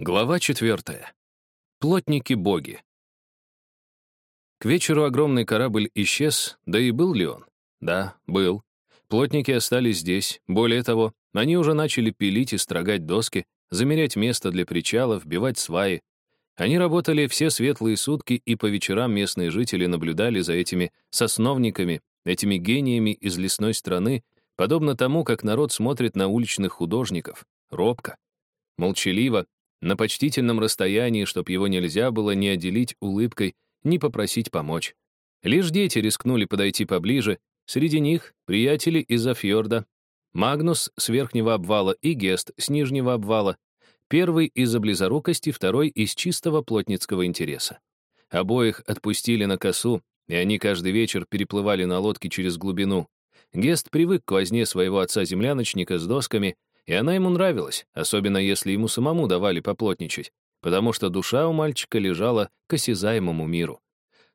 Глава четвертая. Плотники-боги. К вечеру огромный корабль исчез, да и был ли он? Да, был. Плотники остались здесь. Более того, они уже начали пилить и строгать доски, замерять место для причала, вбивать сваи. Они работали все светлые сутки, и по вечерам местные жители наблюдали за этими сосновниками, этими гениями из лесной страны, подобно тому, как народ смотрит на уличных художников, робко, молчаливо, на почтительном расстоянии, чтоб его нельзя было ни отделить улыбкой, ни попросить помочь. Лишь дети рискнули подойти поближе, среди них приятели из-за фьорда, Магнус с верхнего обвала и Гест с нижнего обвала, первый из-за близорукости, второй из чистого плотницкого интереса. Обоих отпустили на косу, и они каждый вечер переплывали на лодке через глубину. Гест привык к возне своего отца-земляночника с досками, и она ему нравилась, особенно если ему самому давали поплотничать, потому что душа у мальчика лежала к осязаемому миру.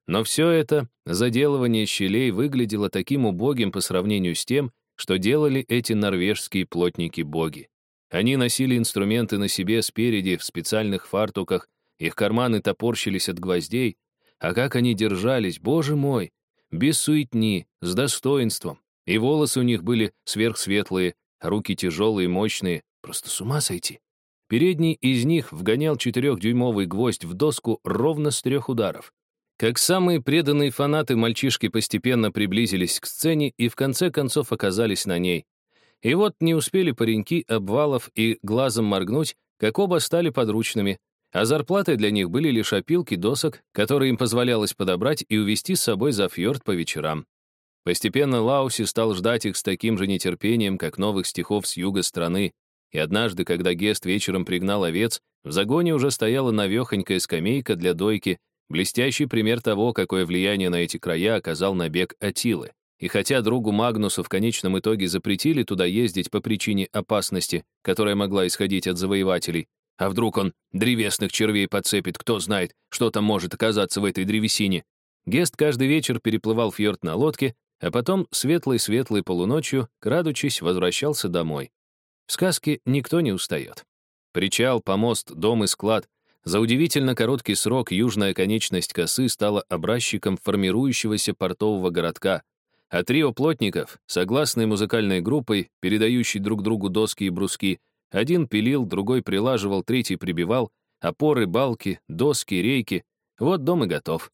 Но все это заделывание щелей выглядело таким убогим по сравнению с тем, что делали эти норвежские плотники-боги. Они носили инструменты на себе спереди в специальных фартуках, их карманы топорщились от гвоздей, а как они держались, боже мой, без суетни, с достоинством, и волосы у них были сверхсветлые, руки тяжелые, мощные, просто с ума сойти. Передний из них вгонял четырехдюймовый гвоздь в доску ровно с трех ударов. Как самые преданные фанаты, мальчишки постепенно приблизились к сцене и в конце концов оказались на ней. И вот не успели пареньки обвалов и глазом моргнуть, как оба стали подручными, а зарплатой для них были лишь опилки досок, которые им позволялось подобрать и увезти с собой за фьорд по вечерам. Постепенно Лауси стал ждать их с таким же нетерпением, как новых стихов с юга страны, и однажды, когда Гест вечером пригнал овец, в загоне уже стояла навехонькая скамейка для дойки, блестящий пример того, какое влияние на эти края оказал набег Атилы. И хотя другу Магнусу в конечном итоге запретили туда ездить по причине опасности, которая могла исходить от завоевателей, а вдруг он древесных червей подцепит, кто знает, что там может оказаться в этой древесине, Гест каждый вечер переплывал фьорд на лодке, а потом светлой-светлой полуночью, крадучись, возвращался домой. В сказке никто не устает. Причал, помост, дом и склад. За удивительно короткий срок южная конечность косы стала образчиком формирующегося портового городка, а трио плотников, согласные музыкальной группой, передающей друг другу доски и бруски, один пилил, другой прилаживал, третий прибивал, опоры, балки, доски, рейки. Вот дом и готов.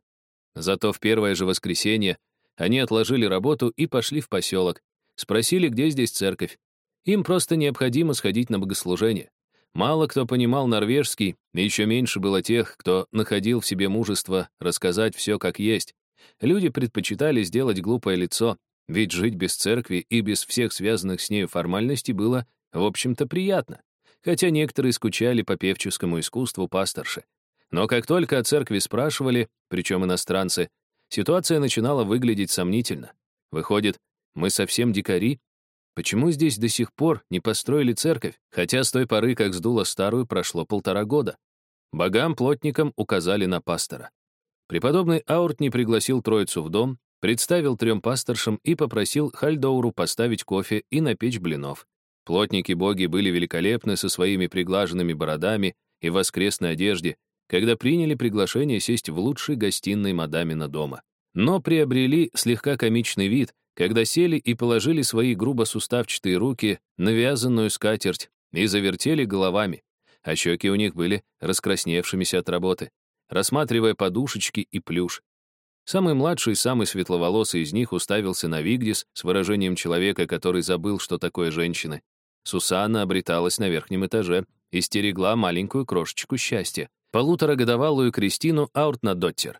Зато в первое же воскресенье они отложили работу и пошли в поселок. Спросили, где здесь церковь. Им просто необходимо сходить на богослужение. Мало кто понимал норвежский, и еще меньше было тех, кто находил в себе мужество рассказать все как есть. Люди предпочитали сделать глупое лицо, ведь жить без церкви и без всех связанных с нею формальностей было, в общем-то, приятно. Хотя некоторые скучали по певческому искусству пасторши. Но как только о церкви спрашивали, причем иностранцы, Ситуация начинала выглядеть сомнительно. Выходит, мы совсем дикари? Почему здесь до сих пор не построили церковь, хотя с той поры, как сдуло старую, прошло полтора года? Богам-плотникам указали на пастора. Преподобный Ауртни пригласил троицу в дом, представил трем пасторшам и попросил Хальдоуру поставить кофе и напечь блинов. Плотники-боги были великолепны со своими приглаженными бородами и воскресной одежде, когда приняли приглашение сесть в лучшей гостиной мадамина дома. Но приобрели слегка комичный вид, когда сели и положили свои грубо суставчатые руки на вязаную скатерть и завертели головами, а щеки у них были раскрасневшимися от работы, рассматривая подушечки и плюш. Самый младший, самый светловолосый из них уставился на Вигдис с выражением человека, который забыл, что такое женщины. Сусанна обреталась на верхнем этаже и стерегла маленькую крошечку счастья полуторагодовалую Кристину Ауртна-Доттер.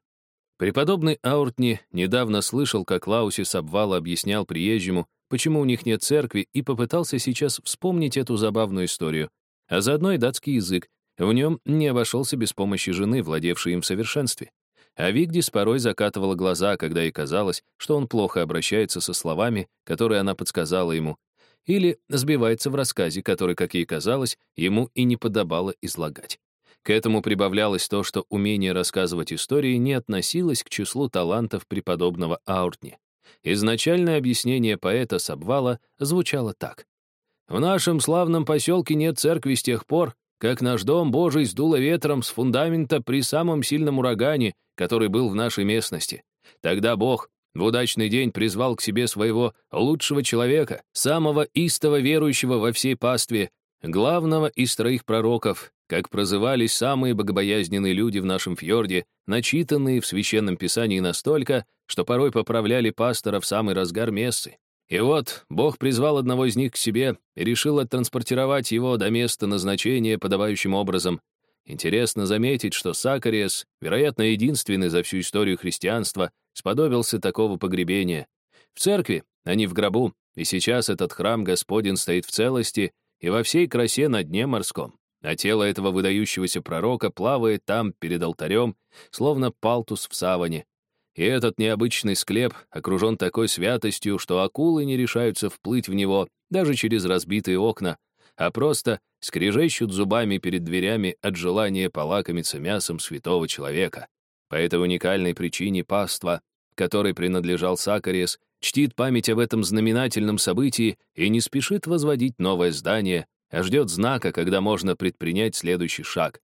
Преподобный Ауртни недавно слышал, как Лаусис обвала объяснял приезжему, почему у них нет церкви, и попытался сейчас вспомнить эту забавную историю, а заодно и датский язык, в нем не обошелся без помощи жены, владевшей им в совершенстве. А Вигдис порой закатывала глаза, когда ей казалось, что он плохо обращается со словами, которые она подсказала ему, или сбивается в рассказе, который, как ей казалось, ему и не подобало излагать. К этому прибавлялось то, что умение рассказывать истории не относилось к числу талантов преподобного Ауртни. Изначальное объяснение поэта с обвала звучало так. «В нашем славном поселке нет церкви с тех пор, как наш дом Божий сдуло ветром с фундамента при самом сильном урагане, который был в нашей местности. Тогда Бог в удачный день призвал к себе своего лучшего человека, самого истово верующего во всей пастве, главного из троих пророков, как прозывались самые богобоязненные люди в нашем фьорде, начитанные в Священном Писании настолько, что порой поправляли пастора в самый разгар мессы. И вот Бог призвал одного из них к себе и решил оттранспортировать его до места назначения подобающим образом. Интересно заметить, что Сакариес, вероятно, единственный за всю историю христианства, сподобился такого погребения. В церкви, а не в гробу, и сейчас этот храм Господень стоит в целости и во всей красе на дне морском, а тело этого выдающегося пророка плавает там, перед алтарем, словно палтус в саване, и этот необычный склеп окружен такой святостью, что акулы не решаются вплыть в него даже через разбитые окна, а просто скрежещут зубами перед дверями от желания полакомиться мясом святого человека. По этой уникальной причине паства, которой принадлежал Сакариес, чтит память об этом знаменательном событии и не спешит возводить новое здание, а ждет знака, когда можно предпринять следующий шаг.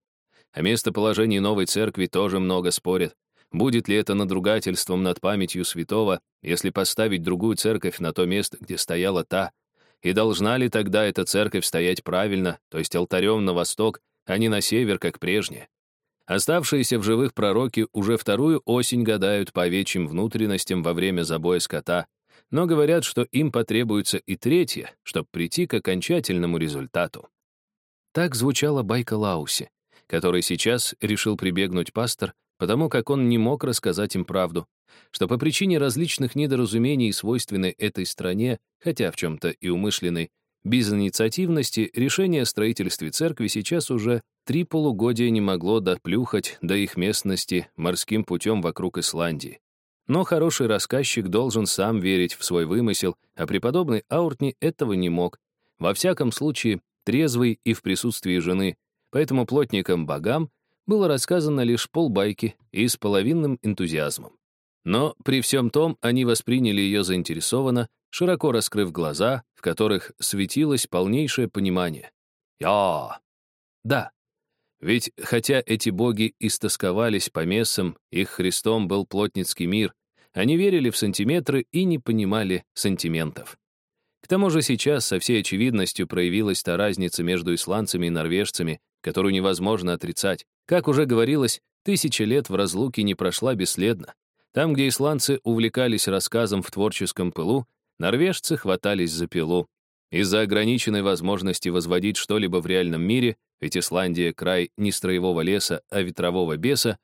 О местоположении новой церкви тоже много спорят. Будет ли это надругательством над памятью святого, если поставить другую церковь на то место, где стояла та? И должна ли тогда эта церковь стоять правильно, то есть алтарем на восток, а не на север, как прежнее? Оставшиеся в живых пророки уже вторую осень гадают по овечьим внутренностям во время забоя скота, но говорят, что им потребуется и третья, чтобы прийти к окончательному результату. Так звучала байка Лауси, который сейчас решил прибегнуть пастор, потому как он не мог рассказать им правду, что по причине различных недоразумений, свойственной этой стране, хотя в чем-то и умышленной, безинициативности, решение о строительстве церкви сейчас уже три полугодия не могло доплюхать до их местности морским путем вокруг Исландии. Но хороший рассказчик должен сам верить в свой вымысел, а преподобный Ауртни этого не мог. Во всяком случае, трезвый и в присутствии жены, поэтому плотникам-богам было рассказано лишь полбайки и с половинным энтузиазмом. Но при всем том они восприняли ее заинтересованно, широко раскрыв глаза, в которых светилось полнейшее понимание. «Я!» «Да». Ведь хотя эти боги истосковались по мессам, их Христом был плотницкий мир, они верили в сантиметры и не понимали сантиментов. К тому же сейчас со всей очевидностью проявилась та разница между исландцами и норвежцами, которую невозможно отрицать. Как уже говорилось, тысяча лет в разлуке не прошла бесследно. Там, где исландцы увлекались рассказом в творческом пылу, норвежцы хватались за пилу. Из-за ограниченной возможности возводить что-либо в реальном мире, ведь Исландия — край не строевого леса, а ветрового беса,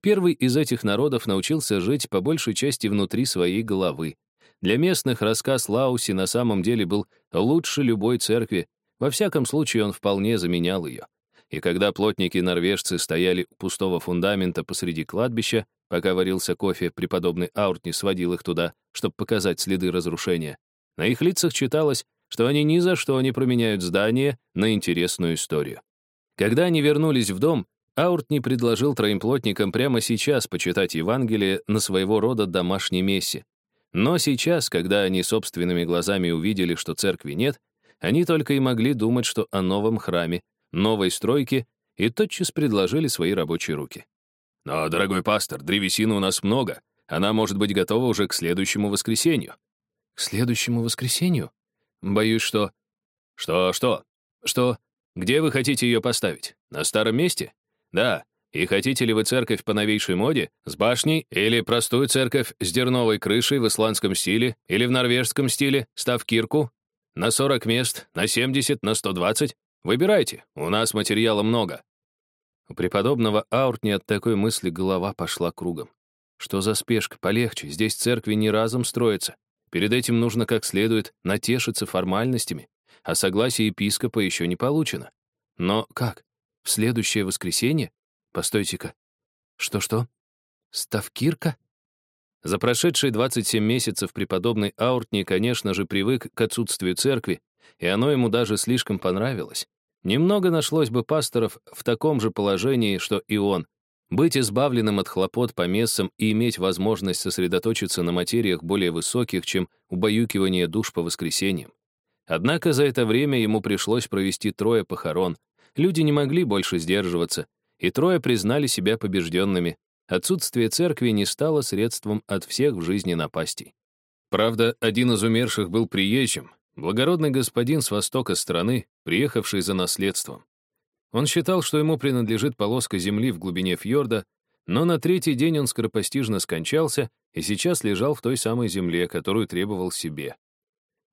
первый из этих народов научился жить по большей части внутри своей головы. Для местных рассказ Лауси на самом деле был лучше любой церкви, во всяком случае он вполне заменял ее. И когда плотники-норвежцы стояли у пустого фундамента посреди кладбища, пока варился кофе, преподобный Ауртни сводил их туда, чтобы показать следы разрушения, на их лицах читалось, что они ни за что не променяют здание на интересную историю. Когда они вернулись в дом, Ауртни предложил троим плотникам прямо сейчас почитать Евангелие на своего рода домашней мессе. Но сейчас, когда они собственными глазами увидели, что церкви нет, они только и могли думать, что о новом храме, новой стройки и тотчас предложили свои рабочие руки. «Но, дорогой пастор, древесины у нас много. Она может быть готова уже к следующему воскресенью». «К следующему воскресенью? Боюсь, что...» «Что-что? Что? Где вы хотите ее поставить? На старом месте? Да. И хотите ли вы церковь по новейшей моде, с башней, или простую церковь с дерновой крышей в исландском стиле, или в норвежском стиле, став кирку? На 40 мест, на 70, на 120? Выбирайте, у нас материала много». У преподобного Ауртни от такой мысли голова пошла кругом. Что за спешка, полегче, здесь церкви не разом строятся. Перед этим нужно как следует натешиться формальностями, а согласие епископа еще не получено. Но как? В следующее воскресенье? Постойте-ка. Что-что? Ставкирка? За прошедшие 27 месяцев преподобный Ауртни, конечно же, привык к отсутствию церкви, и оно ему даже слишком понравилось. Немного нашлось бы пасторов в таком же положении, что и он. Быть избавленным от хлопот по мессам и иметь возможность сосредоточиться на материях более высоких, чем убаюкивание душ по воскресеньям. Однако за это время ему пришлось провести трое похорон, Люди не могли больше сдерживаться, и трое признали себя побежденными. Отсутствие церкви не стало средством от всех в жизни напастей. Правда, один из умерших был приезжим, благородный господин с востока страны, приехавший за наследством. Он считал, что ему принадлежит полоска земли в глубине фьорда, но на третий день он скоропостижно скончался и сейчас лежал в той самой земле, которую требовал себе.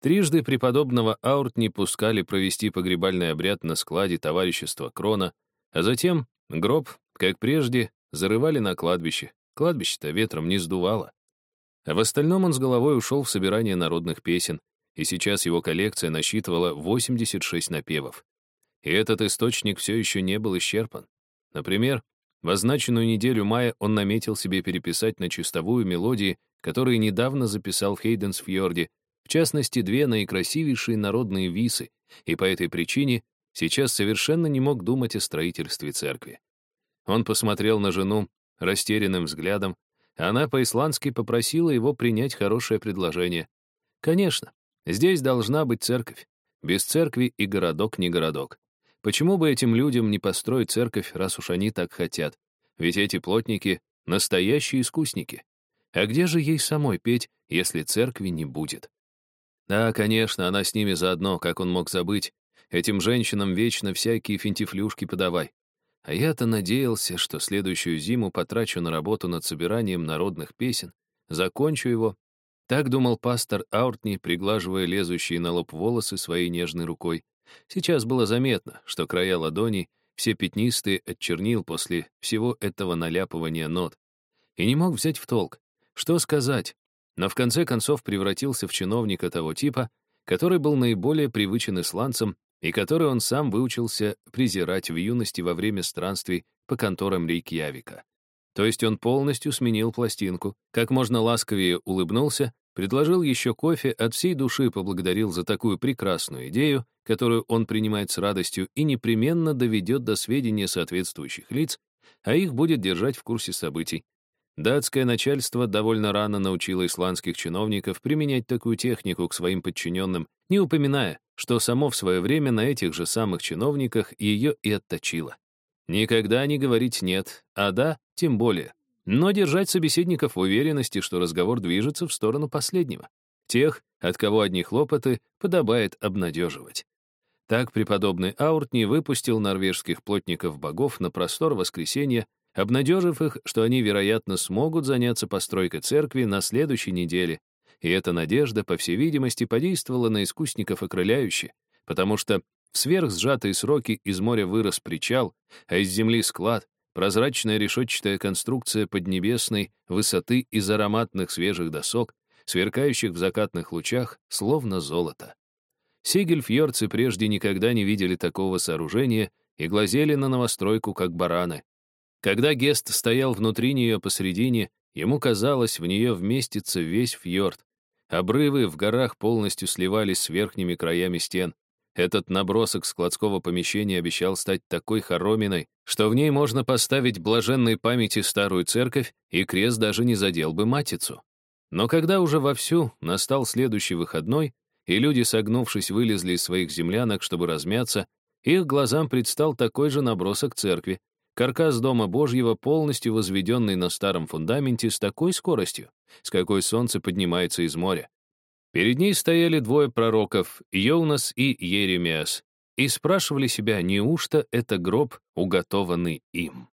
Трижды преподобного Аурт не пускали провести погребальный обряд на складе товарищества Крона, а затем гроб, как прежде, зарывали на кладбище. Кладбище-то ветром не сдувало. А в остальном он с головой ушел в собирание народных песен, и сейчас его коллекция насчитывала 86 напевов. И этот источник все еще не был исчерпан. Например, в означенную неделю мая он наметил себе переписать на чистовую мелодии, которые недавно записал в Хейденсфьорде, в частности, две наикрасивейшие народные висы, и по этой причине сейчас совершенно не мог думать о строительстве церкви. Он посмотрел на жену растерянным взглядом, она по-исландски попросила его принять хорошее предложение. Конечно, здесь должна быть церковь. Без церкви и городок не городок. Почему бы этим людям не построить церковь, раз уж они так хотят? Ведь эти плотники — настоящие искусники. А где же ей самой петь, если церкви не будет? Да, конечно, она с ними заодно, как он мог забыть. Этим женщинам вечно всякие финтифлюшки подавай. А я-то надеялся, что следующую зиму потрачу на работу над собиранием народных песен, закончу его. Так думал пастор Ауртни, приглаживая лезущие на лоб волосы своей нежной рукой. Сейчас было заметно, что края ладоней все пятнистые от чернил после всего этого наляпывания нот. И не мог взять в толк, что сказать, но в конце концов превратился в чиновника того типа, который был наиболее привычен исландцам и который он сам выучился презирать в юности во время странствий по конторам Рейкьявика. То есть он полностью сменил пластинку, как можно ласковее улыбнулся Предложил еще кофе, от всей души поблагодарил за такую прекрасную идею, которую он принимает с радостью и непременно доведет до сведения соответствующих лиц, а их будет держать в курсе событий. Датское начальство довольно рано научило исландских чиновников применять такую технику к своим подчиненным, не упоминая, что само в свое время на этих же самых чиновниках ее и отточило. Никогда не говорить «нет», а «да» тем более но держать собеседников в уверенности, что разговор движется в сторону последнего. Тех, от кого одни хлопоты, подобает обнадеживать. Так преподобный Ауртни выпустил норвежских плотников-богов на простор воскресенья, обнадежив их, что они, вероятно, смогут заняться постройкой церкви на следующей неделе. И эта надежда, по всей видимости, подействовала на искусников окрыляюще, потому что в сверхсжатые сроки из моря вырос причал, а из земли склад, Прозрачная решетчатая конструкция поднебесной высоты из ароматных свежих досок, сверкающих в закатных лучах, словно золото. Сигельфьорцы прежде никогда не видели такого сооружения и глазели на новостройку, как бараны. Когда Гест стоял внутри нее посредине, ему казалось, в нее вместится весь фьорд. Обрывы в горах полностью сливались с верхними краями стен. Этот набросок складского помещения обещал стать такой хороминой, что в ней можно поставить блаженной памяти старую церковь, и крест даже не задел бы матицу. Но когда уже вовсю настал следующий выходной, и люди, согнувшись, вылезли из своих землянок, чтобы размяться, их глазам предстал такой же набросок церкви, каркас Дома Божьего, полностью возведенный на старом фундаменте с такой скоростью, с какой солнце поднимается из моря. Перед ней стояли двое пророков, Йоунас и Еремиас, и спрашивали себя, неужто это гроб, уготованный им.